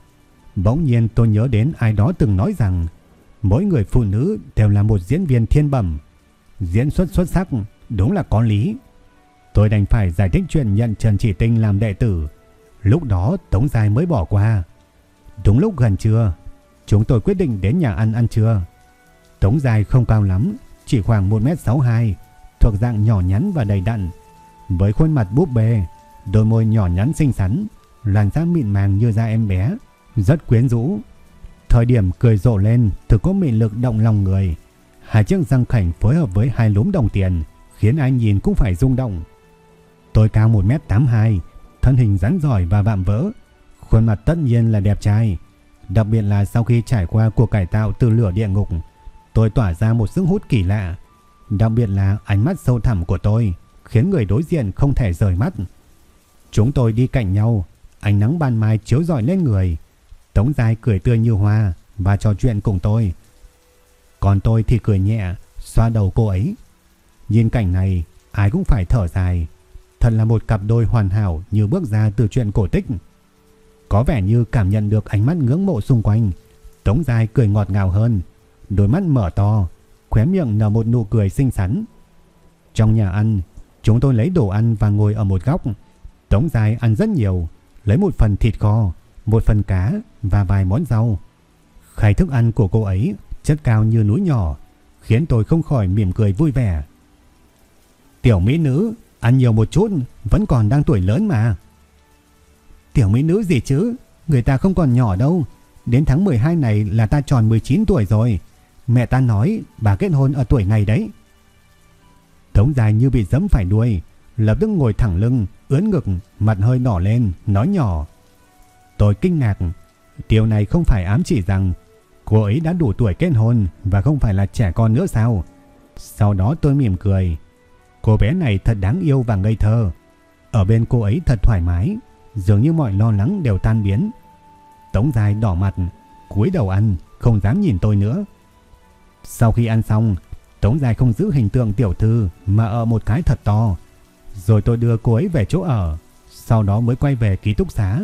Bỗng nhiên tôi nhớ đến ai đó từng nói rằng mỗi người phụ nữ đều là một diễn viên thiên bẩm. Diễn xuất xuất sắc đúng là có lý. Tôi đành phải giải thích chuyện nhận Trần Chỉ Tinh làm đệ tử. Lúc đó Tống Giai mới bỏ qua. Đúng lúc gần trưa, chúng tôi quyết định đến nhà ăn ăn trưa. Tống Giai không cao lắm, chỉ khoảng 1m62, thuộc dạng nhỏ nhắn và đầy đặn. Với khuôn mặt búp bê, đôi môi nhỏ nhắn xinh xắn, làn da mịn màng như da em bé, rất quyến rũ. Thời điểm cười rộ lên thực có mị lực động lòng người. Hai chiếc răng khảnh phối hợp với hai lúm đồng tiền khiến ai nhìn cũng phải rung động. Tôi cao 1m82, thân hình rắn giỏi và vạm vỡ, khuôn mặt tất nhiên là đẹp trai. Đặc biệt là sau khi trải qua cuộc cải tạo từ lửa địa ngục, tôi tỏa ra một sức hút kỳ lạ. Đặc biệt là ánh mắt sâu thẳm của tôi khiến người đối diện không thể rời mắt. Chúng tôi đi cạnh nhau, ánh nắng ban mai chiếu rọi lên người. Tống Giai cười tươi như hoa và trò chuyện cùng tôi. Còn tôi thì cười nhẹ, xoa đầu cô ấy. Nhìn cảnh này, ai cũng phải thở dài. Thật là một cặp đôi hoàn hảo như bước ra từ chuyện cổ tích. Có vẻ như cảm nhận được ánh mắt ngưỡng mộ xung quanh. Tống Giai cười ngọt ngào hơn, đôi mắt mở to, khóe miệng nở một nụ cười xinh xắn. Trong nhà ăn, chúng tôi lấy đồ ăn và ngồi ở một góc. Tống Giai ăn rất nhiều, lấy một phần thịt kho, một phần cá và vài món rau. Khai thức ăn của cô ấy chất cao như núi nhỏ, khiến tôi không khỏi mỉm cười vui vẻ. Tiểu mỹ nữ, ăn nhiều một chút, vẫn còn đang tuổi lớn mà. Tiểu mỹ nữ gì chứ, người ta không còn nhỏ đâu. Đến tháng 12 này là ta tròn 19 tuổi rồi. Mẹ ta nói bà kết hôn ở tuổi này đấy. Tống dài như bị dấm phải đuôi, lập tức ngồi thẳng lưng, ướn ngực, mặt hơi đỏ lên, nói nhỏ. Tôi kinh ngạc, điều này không phải ám chỉ rằng cô ấy đã đủ tuổi kết hôn và không phải là trẻ con nữa sao? Sau đó tôi mỉm cười. Cô bé này thật đáng yêu và ngây thơ. Ở bên cô ấy thật thoải mái, dường như mọi lo lắng đều tan biến. Tống dài đỏ mặt, cúi đầu ăn, không dám nhìn tôi nữa. Sau khi ăn xong, Tống dài không giữ hình tượng tiểu thư mà ở một cái thật to. Rồi tôi đưa cô ấy về chỗ ở, sau đó mới quay về ký túc xá.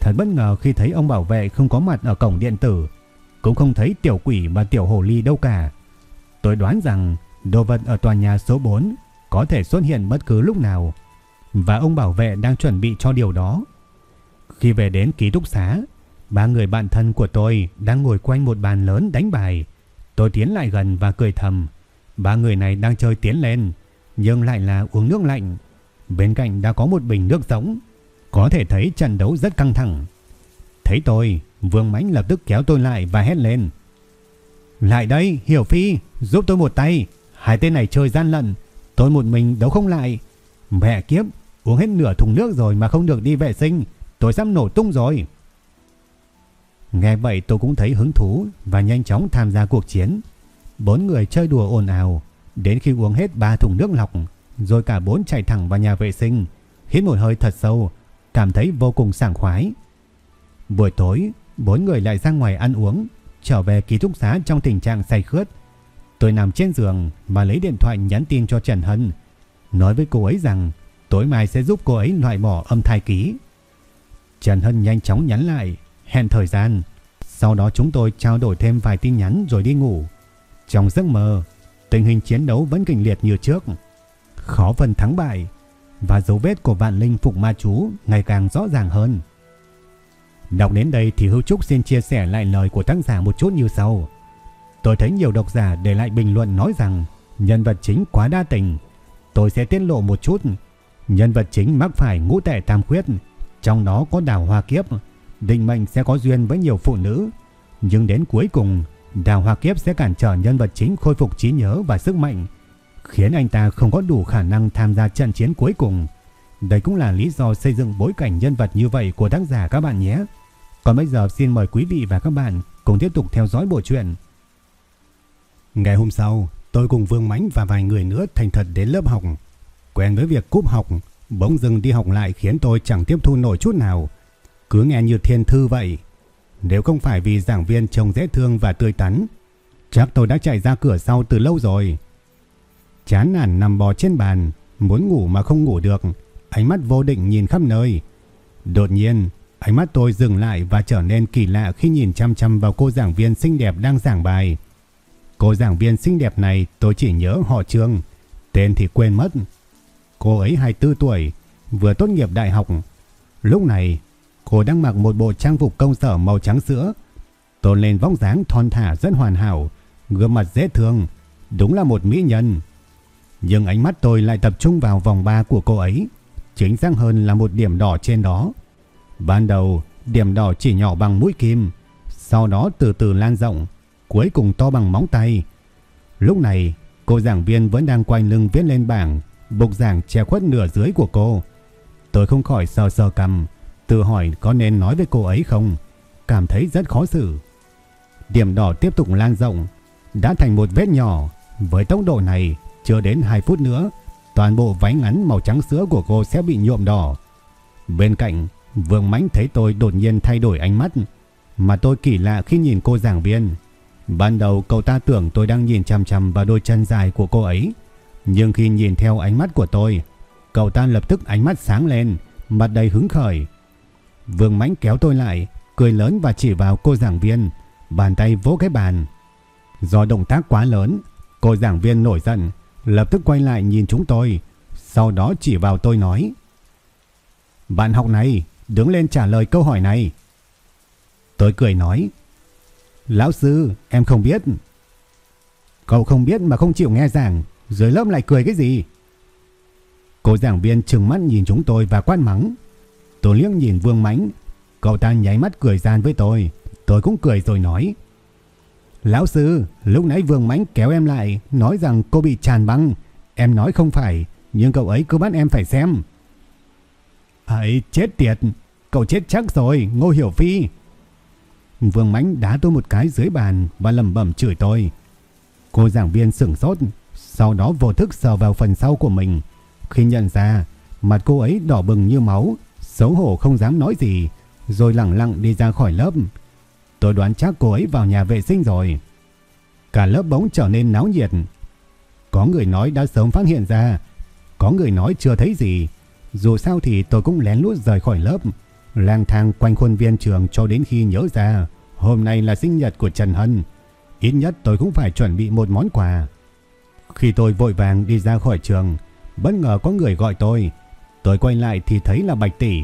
Thật bất ngờ khi thấy ông bảo vệ không có mặt ở cổng điện tử, cũng không thấy tiểu quỷ và tiểu hồ ly đâu cả. Tôi đoán rằng đồ vật ở tòa nhà số 4 có thể xuất hiện bất cứ lúc nào và ông bảo vệ đang chuẩn bị cho điều đó. Khi về đến ký túc xá, ba người bạn thân của tôi đang ngồi quanh một bàn lớn đánh bài. Tôi tiến lại gần và cười thầm. Ba người này đang chơi tiến lên, nhưng lại là uống nước lạnh. Bên cạnh đã có một bình nước giống. có thể thấy trận đấu rất căng thẳng. Thấy tôi, Vương Mãnh lập tức kéo tôi lại và hét lên. Lại đây, Hiểu Phi, giúp tôi một tay. Hai tên này chơi gian lận, tôi một mình đấu không lại. Mẹ kiếp, uống hết nửa thùng nước rồi mà không được đi vệ sinh, tôi sắp nổ tung rồi. Nghe vậy tôi cũng thấy hứng thú và nhanh chóng tham gia cuộc chiến. Bốn người chơi đùa ồn ào, đến khi uống hết ba thùng nước lọc, rồi cả bốn chạy thẳng vào nhà vệ sinh, hít một hơi thật sâu, cảm thấy vô cùng sảng khoái. Buổi tối, bốn người lại ra ngoài ăn uống, trở về ký túc xá trong tình trạng say khướt. Tôi nằm trên giường và lấy điện thoại nhắn tin cho Trần Hân, nói với cô ấy rằng tối mai sẽ giúp cô ấy loại bỏ âm thai ký. Trần Hân nhanh chóng nhắn lại, hẹn thời gian. Sau đó chúng tôi trao đổi thêm vài tin nhắn rồi đi ngủ. Trong giấc mơ, tình hình chiến đấu vẫn kịch liệt như trước. Khó phần thắng bại và dấu vết của vạn linh phục ma chú ngày càng rõ ràng hơn. Đọc đến đây thì Hữu Trúc xin chia sẻ lại lời của tác giả một chút như sau. Tôi thấy nhiều độc giả để lại bình luận nói rằng nhân vật chính quá đa tình. Tôi sẽ tiết lộ một chút. Nhân vật chính mắc phải ngũ tệ tam khuyết, trong đó có đào hoa kiếp. Định mệnh sẽ có duyên với nhiều phụ nữ. Nhưng đến cuối cùng, đào hoa kiếp sẽ cản trở nhân vật chính khôi phục trí nhớ và sức mạnh, khiến anh ta không có đủ khả năng tham gia trận chiến cuối cùng. Đây cũng là lý do xây dựng bối cảnh nhân vật như vậy của tác giả các bạn nhé. Còn bây giờ xin mời quý vị và các bạn cùng tiếp tục theo dõi bộ truyện. Ngày hôm sau, tôi cùng Vương Mãnh và vài người nữa thành thật đến lớp học. Quen với việc cúp học, bỗng dưng đi học lại khiến tôi chẳng tiếp thu nổi chút nào. Cứ nghe như thiên thư vậy. Nếu không phải vì giảng viên trông dễ thương và tươi tắn, chắc tôi đã chạy ra cửa sau từ lâu rồi. Chán nản nằm bò trên bàn, muốn ngủ mà không ngủ được, ánh mắt vô định nhìn khắp nơi. Đột nhiên, ánh mắt tôi dừng lại và trở nên kỳ lạ khi nhìn chăm chăm vào cô giảng viên xinh đẹp đang giảng bài. Cô giảng viên xinh đẹp này tôi chỉ nhớ họ Trương, tên thì quên mất. Cô ấy 24 tuổi, vừa tốt nghiệp đại học. Lúc này, cô đang mặc một bộ trang phục công sở màu trắng sữa, tôn lên vóc dáng thon thả rất hoàn hảo, gương mặt dễ thương, đúng là một mỹ nhân. Nhưng ánh mắt tôi lại tập trung vào vòng ba của cô ấy, chính xác hơn là một điểm đỏ trên đó. Ban đầu, điểm đỏ chỉ nhỏ bằng mũi kim, sau đó từ từ lan rộng, cuối cùng to bằng móng tay. Lúc này, cô giảng viên vẫn đang quay lưng viết lên bảng, bục giảng che khuất nửa dưới của cô. Tôi không khỏi sờ sờ cầm, tự hỏi có nên nói với cô ấy không, cảm thấy rất khó xử. Điểm đỏ tiếp tục lan rộng, đã thành một vết nhỏ, với tốc độ này chưa đến 2 phút nữa, toàn bộ váy ngắn màu trắng sữa của cô sẽ bị nhuộm đỏ. Bên cạnh, Vương Mãnh thấy tôi đột nhiên thay đổi ánh mắt, mà tôi kỳ lạ khi nhìn cô giảng viên. Ban đầu cậu ta tưởng tôi đang nhìn chằm chằm vào đôi chân dài của cô ấy, nhưng khi nhìn theo ánh mắt của tôi, cậu ta lập tức ánh mắt sáng lên, mặt đầy hứng khởi. Vương Mãnh kéo tôi lại, cười lớn và chỉ vào cô giảng viên, bàn tay vỗ cái bàn. Do động tác quá lớn, cô giảng viên nổi giận, lập tức quay lại nhìn chúng tôi, sau đó chỉ vào tôi nói: "Bạn học này, đứng lên trả lời câu hỏi này." Tôi cười nói: "Lão sư, em không biết." Cậu không biết mà không chịu nghe giảng, dưới lớp lại cười cái gì? Cô giảng viên trừng mắt nhìn chúng tôi và quát mắng. Tôi liếc nhìn Vương Mãnh, cậu ta nháy mắt cười gian với tôi, tôi cũng cười rồi nói: Lão sư, lúc nãy Vương Mãnh kéo em lại, nói rằng cô bị tràn băng. Em nói không phải, nhưng cậu ấy cứ bắt em phải xem. Ấy, chết tiệt, cậu chết chắc rồi, Ngô Hiểu Phi. Vương Mãnh đá tôi một cái dưới bàn và lầm bẩm chửi tôi. Cô giảng viên sửng sốt, sau đó vô thức sờ vào phần sau của mình. Khi nhận ra, mặt cô ấy đỏ bừng như máu, xấu hổ không dám nói gì, rồi lặng lặng đi ra khỏi lớp. Tôi đoán chắc cô ấy vào nhà vệ sinh rồi. Cả lớp bỗng trở nên náo nhiệt. Có người nói đã sớm phát hiện ra, có người nói chưa thấy gì. Dù sao thì tôi cũng lén lút rời khỏi lớp, lang thang quanh khuôn viên trường cho đến khi nhớ ra hôm nay là sinh nhật của Trần Hân. Ít nhất tôi cũng phải chuẩn bị một món quà. Khi tôi vội vàng đi ra khỏi trường, bất ngờ có người gọi tôi. Tôi quay lại thì thấy là Bạch Tỷ.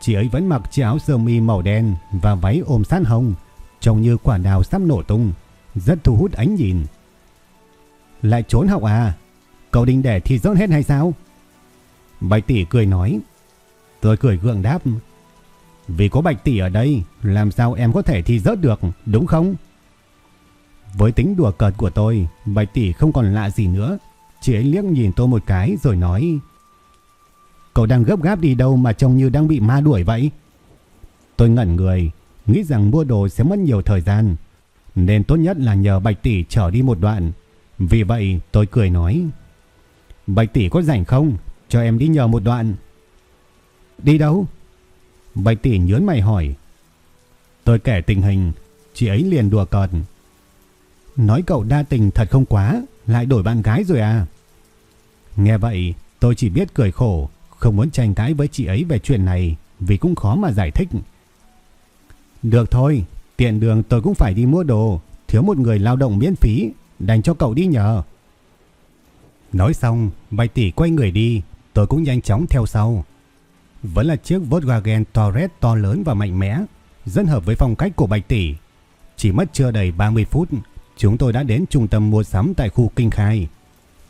Chị ấy vẫn mặc chiếc áo sơ mi màu đen và váy ôm sát hồng trông như quả đào sắp nổ tung, rất thu hút ánh nhìn. Lại trốn học à? Cậu định để thì rớt hết hay sao? Bạch tỷ cười nói. Tôi cười gượng đáp. Vì có bạch tỷ ở đây, làm sao em có thể thi rớt được, đúng không? Với tính đùa cợt của tôi, bạch tỷ không còn lạ gì nữa. Chị ấy liếc nhìn tôi một cái rồi nói. Cậu đang gấp gáp đi đâu mà trông như đang bị ma đuổi vậy? Tôi ngẩn người, nghĩ rằng mua đồ sẽ mất nhiều thời gian, nên tốt nhất là nhờ Bạch Tỷ chở đi một đoạn. Vì vậy tôi cười nói, Bạch Tỷ có rảnh không? Cho em đi nhờ một đoạn. Đi đâu? Bạch Tỷ nhớn mày hỏi. Tôi kể tình hình, chị ấy liền đùa cợt. Nói cậu đa tình thật không quá, lại đổi bạn gái rồi à? Nghe vậy, tôi chỉ biết cười khổ, không muốn tranh cãi với chị ấy về chuyện này, vì cũng khó mà giải thích. Được thôi, tiện đường tôi cũng phải đi mua đồ, thiếu một người lao động miễn phí, đành cho cậu đi nhờ. Nói xong, Bạch tỷ quay người đi, tôi cũng nhanh chóng theo sau. Vẫn là chiếc Volkswagen Touareg to lớn và mạnh mẽ, rất hợp với phong cách của Bạch tỷ. Chỉ mất chưa đầy 30 phút, chúng tôi đã đến trung tâm mua sắm tại khu Kinh Khai.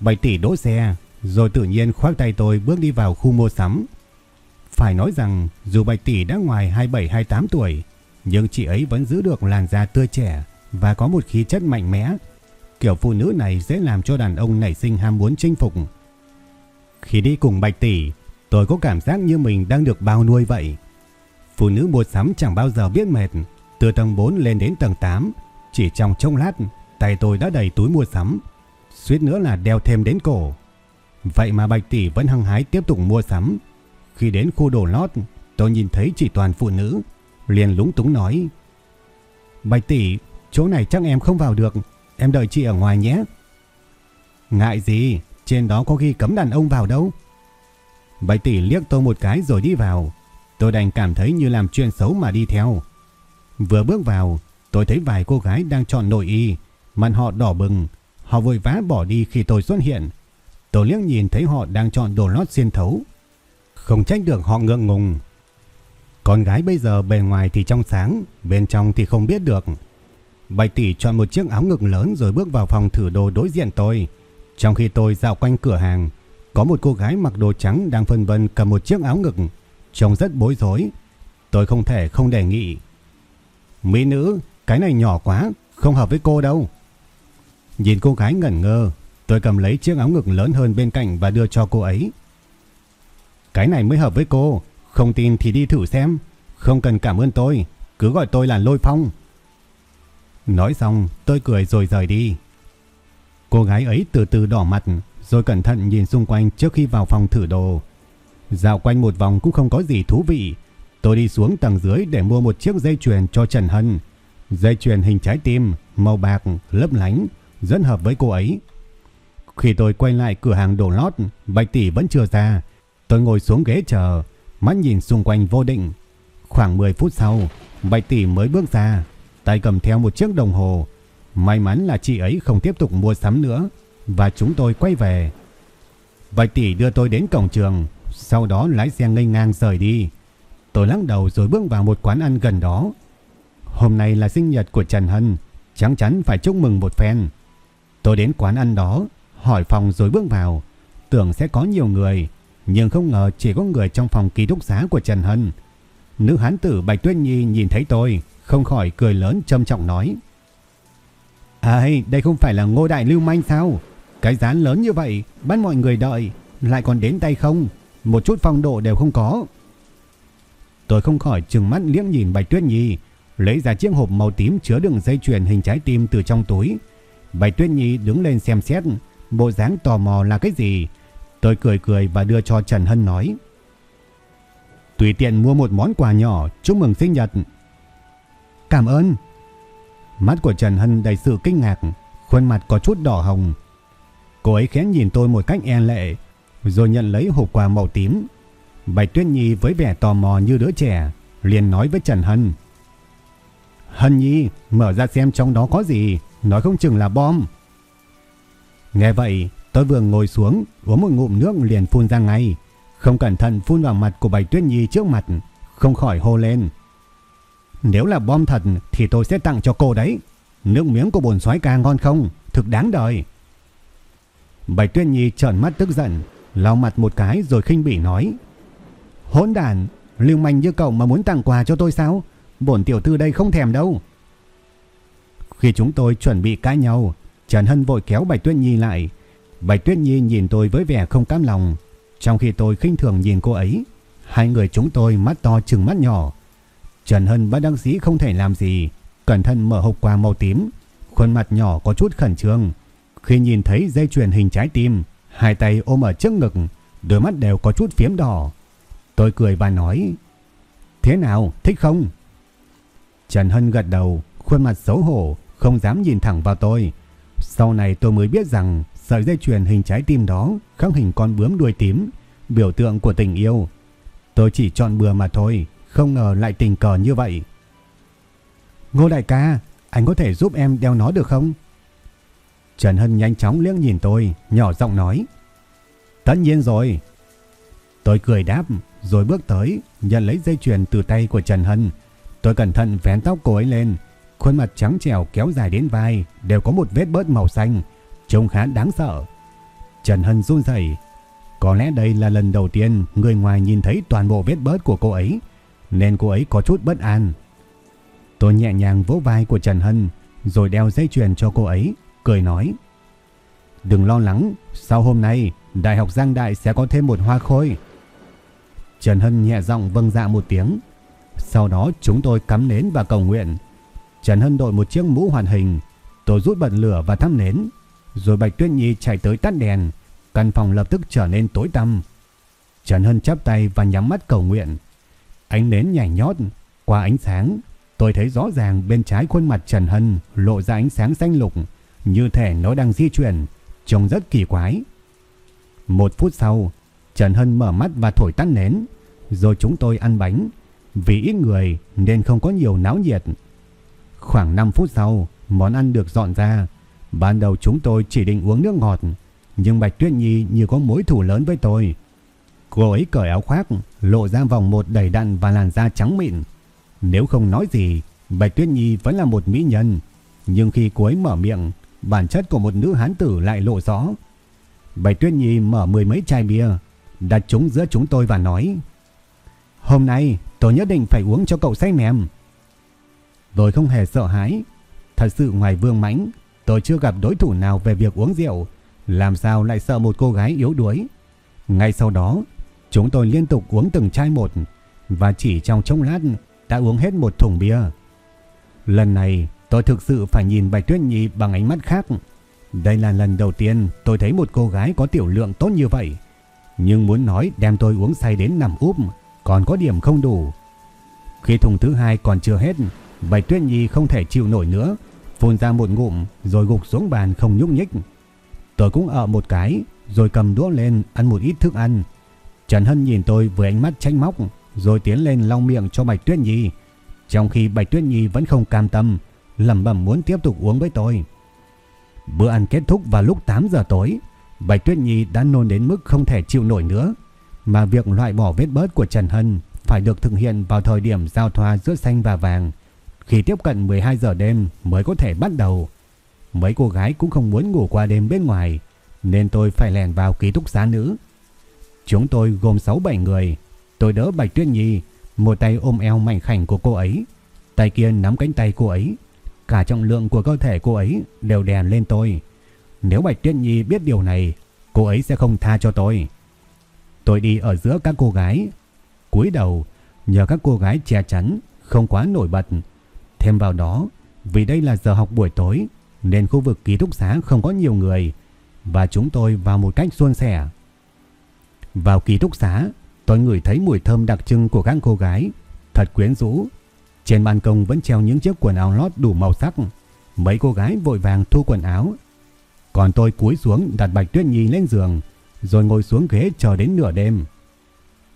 Bạch tỷ đỗ xe, rồi tự nhiên khoác tay tôi bước đi vào khu mua sắm. Phải nói rằng dù Bạch tỷ đã ngoài 27-28 tuổi, nhưng chị ấy vẫn giữ được làn da tươi trẻ và có một khí chất mạnh mẽ. Kiểu phụ nữ này dễ làm cho đàn ông nảy sinh ham muốn chinh phục. Khi đi cùng Bạch tỷ, tôi có cảm giác như mình đang được bao nuôi vậy. Phụ nữ mua sắm chẳng bao giờ biết mệt, từ tầng 4 lên đến tầng 8, chỉ trong chốc lát, tay tôi đã đầy túi mua sắm, suýt nữa là đeo thêm đến cổ. Vậy mà Bạch tỷ vẫn hăng hái tiếp tục mua sắm. Khi đến khu đồ lót, tôi nhìn thấy chỉ toàn phụ nữ, liền lúng túng nói: "Bạch tỷ, chỗ này chắc em không vào được, em đợi chị ở ngoài nhé." "Ngại gì, trên đó có ghi cấm đàn ông vào đâu." Bạch tỷ liếc tôi một cái rồi đi vào. Tôi đành cảm thấy như làm chuyện xấu mà đi theo. Vừa bước vào, tôi thấy vài cô gái đang chọn nội y, mặt họ đỏ bừng, họ vội vã bỏ đi khi tôi xuất hiện. Tôi liếc nhìn thấy họ đang chọn đồ lót xiên thấu. Không trách được họ ngượng ngùng. Con gái bây giờ bề ngoài thì trong sáng, bên trong thì không biết được. Bạch tỷ chọn một chiếc áo ngực lớn rồi bước vào phòng thử đồ đối diện tôi. Trong khi tôi dạo quanh cửa hàng, có một cô gái mặc đồ trắng đang phân vân cầm một chiếc áo ngực, trông rất bối rối. Tôi không thể không đề nghị. Mỹ nữ, cái này nhỏ quá, không hợp với cô đâu. Nhìn cô gái ngẩn ngơ, tôi cầm lấy chiếc áo ngực lớn hơn bên cạnh và đưa cho cô ấy. Cái này mới hợp với cô, không tin thì đi thử xem, không cần cảm ơn tôi, cứ gọi tôi là Lôi Phong. Nói xong, tôi cười rồi rời đi. Cô gái ấy từ từ đỏ mặt, rồi cẩn thận nhìn xung quanh trước khi vào phòng thử đồ. Dạo quanh một vòng cũng không có gì thú vị. Tôi đi xuống tầng dưới để mua một chiếc dây chuyền cho Trần Hân. Dây chuyền hình trái tim, màu bạc, lấp lánh, rất hợp với cô ấy. Khi tôi quay lại cửa hàng đồ lót, Bạch Tỷ vẫn chưa ra. Tôi ngồi xuống ghế chờ, mắt nhìn xung quanh vô định. Khoảng 10 phút sau, Bạch Tỷ mới bước ra, tay cầm theo một chiếc đồng hồ. May mắn là chị ấy không tiếp tục mua sắm nữa và chúng tôi quay về. Bạch Tỷ đưa tôi đến cổng trường, sau đó lái xe ngây ngang rời đi. Tôi lắc đầu rồi bước vào một quán ăn gần đó. Hôm nay là sinh nhật của Trần Hân, chắc chắn phải chúc mừng một phen. Tôi đến quán ăn đó, hỏi phòng rồi bước vào, tưởng sẽ có nhiều người, nhưng không ngờ chỉ có người trong phòng ký túc xá của Trần Hân. Nữ hán tử Bạch Tuyết Nhi nhìn thấy tôi, không khỏi cười lớn trầm trọng nói: "Ai, đây không phải là Ngô đại lưu manh sao? Cái gián lớn như vậy, bắt mọi người đợi, lại còn đến tay không, một chút phong độ đều không có." Tôi không khỏi trừng mắt liếc nhìn Bạch Tuyết Nhi, lấy ra chiếc hộp màu tím chứa đựng dây chuyền hình trái tim từ trong túi. Bạch Tuyết Nhi đứng lên xem xét, bộ dáng tò mò là cái gì. Tôi cười cười và đưa cho Trần Hân nói. Tùy tiện mua một món quà nhỏ chúc mừng sinh nhật. Cảm ơn. Mắt của Trần Hân đầy sự kinh ngạc, khuôn mặt có chút đỏ hồng. Cô ấy khẽ nhìn tôi một cách e lệ, rồi nhận lấy hộp quà màu tím. Bạch Tuyết Nhi với vẻ tò mò như đứa trẻ, liền nói với Trần Hân. Hân Nhi, mở ra xem trong đó có gì, nói không chừng là bom. Nghe vậy, tôi vừa ngồi xuống, uống một ngụm nước liền phun ra ngay. Không cẩn thận phun vào mặt của Bạch Tuyết Nhi trước mặt, không khỏi hô lên. Nếu là bom thật thì tôi sẽ tặng cho cô đấy. Nước miếng của bồn xoái ca ngon không? Thực đáng đời. Bạch Tuyết Nhi trợn mắt tức giận, lau mặt một cái rồi khinh bỉ nói. Hỗn đàn, lưu manh như cậu mà muốn tặng quà cho tôi sao? Bổn tiểu thư đây không thèm đâu. Khi chúng tôi chuẩn bị cãi nhau, Trần Hân vội kéo Bạch Tuyết Nhi lại. Bạch Tuyết Nhi nhìn tôi với vẻ không cam lòng, trong khi tôi khinh thường nhìn cô ấy. Hai người chúng tôi mắt to chừng mắt nhỏ. Trần Hân bất đắc dĩ không thể làm gì, cẩn thận mở hộp quà màu tím, khuôn mặt nhỏ có chút khẩn trương. Khi nhìn thấy dây chuyền hình trái tim, hai tay ôm ở trước ngực, đôi mắt đều có chút phiếm đỏ. Tôi cười và nói, Thế nào, thích không? Trần Hân gật đầu, khuôn mặt xấu hổ, không dám nhìn thẳng vào tôi. Sau này tôi mới biết rằng sợi dây chuyền hình trái tim đó khắc hình con bướm đuôi tím, biểu tượng của tình yêu. Tôi chỉ chọn bừa mà thôi, không ngờ lại tình cờ như vậy. Ngô đại ca, anh có thể giúp em đeo nó được không? Trần Hân nhanh chóng liếc nhìn tôi, nhỏ giọng nói. Tất nhiên rồi. Tôi cười đáp, rồi bước tới, nhận lấy dây chuyền từ tay của Trần Hân. Tôi cẩn thận vén tóc cô ấy lên, khuôn mặt trắng trẻo kéo dài đến vai, đều có một vết bớt màu xanh, trông khá đáng sợ. Trần Hân run rẩy, có lẽ đây là lần đầu tiên người ngoài nhìn thấy toàn bộ vết bớt của cô ấy, nên cô ấy có chút bất an. Tôi nhẹ nhàng vỗ vai của Trần Hân, rồi đeo dây chuyền cho cô ấy, cười nói. Đừng lo lắng, sau hôm nay, Đại học Giang Đại sẽ có thêm một hoa khôi. Trần Hân nhẹ giọng vâng dạ một tiếng. Sau đó chúng tôi cắm nến và cầu nguyện. Trần Hân đội một chiếc mũ hoàn hình. Tôi rút bật lửa và thắp nến. Rồi Bạch Tuyết Nhi chạy tới tắt đèn. Căn phòng lập tức trở nên tối tăm. Trần Hân chắp tay và nhắm mắt cầu nguyện. Ánh nến nhảy nhót. Qua ánh sáng, tôi thấy rõ ràng bên trái khuôn mặt Trần Hân lộ ra ánh sáng xanh lục. Như thể nó đang di chuyển. Trông rất kỳ quái. Một phút sau, Trần Hân mở mắt và thổi tắt nến. Rồi chúng tôi ăn bánh. Vì ít người nên không có nhiều náo nhiệt. Khoảng 5 phút sau, món ăn được dọn ra. Ban đầu chúng tôi chỉ định uống nước ngọt. Nhưng Bạch Tuyết Nhi như có mối thù lớn với tôi. Cô ấy cởi áo khoác, lộ ra vòng một đầy đặn và làn da trắng mịn. Nếu không nói gì, Bạch Tuyết Nhi vẫn là một mỹ nhân. Nhưng khi cô ấy mở miệng, bản chất của một nữ hán tử lại lộ rõ. Bạch Tuyết Nhi mở mười mấy chai bia, đặt chúng giữa chúng tôi và nói Hôm nay tôi nhất định phải uống cho cậu say mềm. Tôi không hề sợ hãi. Thật sự ngoài vương mãnh, tôi chưa gặp đối thủ nào về việc uống rượu. Làm sao lại sợ một cô gái yếu đuối. Ngay sau đó, chúng tôi liên tục uống từng chai một và chỉ trong chốc lát đã uống hết một thùng bia. Lần này tôi thực sự phải nhìn Bạch Tuyết Nhi bằng ánh mắt khác. Đây là lần đầu tiên tôi thấy một cô gái có tiểu lượng tốt như vậy. Nhưng muốn nói đem tôi uống say đến nằm úp còn có điểm không đủ. Khi thùng thứ hai còn chưa hết, Bạch Tuyết Nhi không thể chịu nổi nữa, phun ra một ngụm rồi gục xuống bàn không nhúc nhích. Tôi cũng ở một cái, rồi cầm đũa lên ăn một ít thức ăn. Trần Hân nhìn tôi với ánh mắt tranh móc, rồi tiến lên lau miệng cho Bạch Tuyết Nhi. Trong khi Bạch Tuyết Nhi vẫn không cam tâm, lẩm bẩm muốn tiếp tục uống với tôi. Bữa ăn kết thúc vào lúc 8 giờ tối, Bạch Tuyết Nhi đã nôn đến mức không thể chịu nổi nữa, mà việc loại bỏ vết bớt của Trần Hân phải được thực hiện vào thời điểm giao thoa giữa xanh và vàng. Khi tiếp cận 12 giờ đêm mới có thể bắt đầu. Mấy cô gái cũng không muốn ngủ qua đêm bên ngoài, nên tôi phải lèn vào ký túc xá nữ. Chúng tôi gồm 6-7 người, tôi đỡ Bạch Tuyết Nhi, một tay ôm eo mảnh khảnh của cô ấy, tay kia nắm cánh tay cô ấy. Cả trọng lượng của cơ thể cô ấy đều đèn lên tôi. Nếu Bạch Tuyết Nhi biết điều này, cô ấy sẽ không tha cho tôi. Tôi đi ở giữa các cô gái, cúi đầu nhờ các cô gái che chắn, không quá nổi bật. Thêm vào đó, vì đây là giờ học buổi tối nên khu vực ký túc xá không có nhiều người và chúng tôi vào một cách suôn sẻ. Vào ký túc xá, tôi ngửi thấy mùi thơm đặc trưng của các cô gái, thật quyến rũ. Trên ban công vẫn treo những chiếc quần áo lót đủ màu sắc. Mấy cô gái vội vàng thu quần áo. Còn tôi cúi xuống đặt Bạch Tuyết Nhi lên giường, rồi ngồi xuống ghế chờ đến nửa đêm.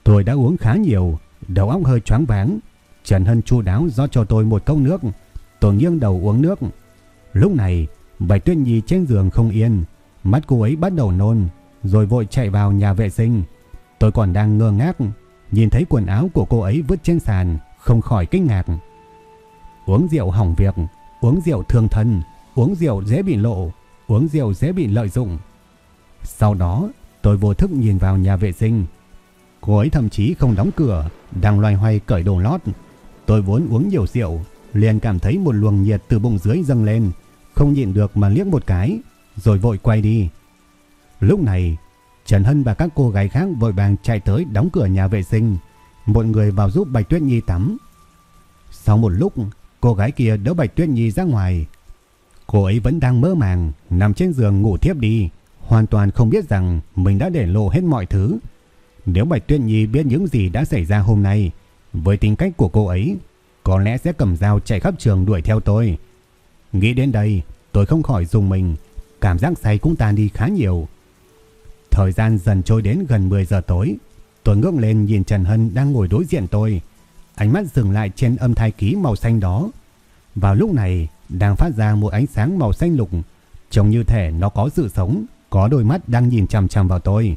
Tôi đã uống khá nhiều, đầu óc hơi choáng váng. Trần Hân chu đáo rót cho tôi một cốc nước. Tôi nghiêng đầu uống nước. Lúc này, Bạch Tuyết Nhi trên giường không yên, mắt cô ấy bắt đầu nôn, rồi vội chạy vào nhà vệ sinh. Tôi còn đang ngơ ngác, nhìn thấy quần áo của cô ấy vứt trên sàn, không khỏi kinh ngạc. Uống rượu hỏng việc, uống rượu thương thân, uống rượu dễ bị lộ, uống rượu dễ bị lợi dụng. Sau đó, tôi vô thức nhìn vào nhà vệ sinh. Cô ấy thậm chí không đóng cửa, đang loay hoay cởi đồ lót. Tôi vốn uống nhiều rượu, liền cảm thấy một luồng nhiệt từ bụng dưới dâng lên, không nhịn được mà liếc một cái, rồi vội quay đi. Lúc này, Trần Hân và các cô gái khác vội vàng chạy tới đóng cửa nhà vệ sinh, một người vào giúp Bạch Tuyết Nhi tắm. Sau một lúc, cô gái kia đỡ Bạch Tuyết Nhi ra ngoài. Cô ấy vẫn đang mơ màng, nằm trên giường ngủ thiếp đi, hoàn toàn không biết rằng mình đã để lộ hết mọi thứ. Nếu Bạch Tuyết Nhi biết những gì đã xảy ra hôm nay, với tính cách của cô ấy, có lẽ sẽ cầm dao chạy khắp trường đuổi theo tôi. Nghĩ đến đây, tôi không khỏi dùng mình, cảm giác say cũng tan đi khá nhiều. Thời gian dần trôi đến gần 10 giờ tối, Tôi ngước lên nhìn Trần Hân đang ngồi đối diện tôi. Ánh mắt dừng lại trên âm thai ký màu xanh đó. Vào lúc này, đang phát ra một ánh sáng màu xanh lục, trông như thể nó có sự sống, có đôi mắt đang nhìn chằm chằm vào tôi.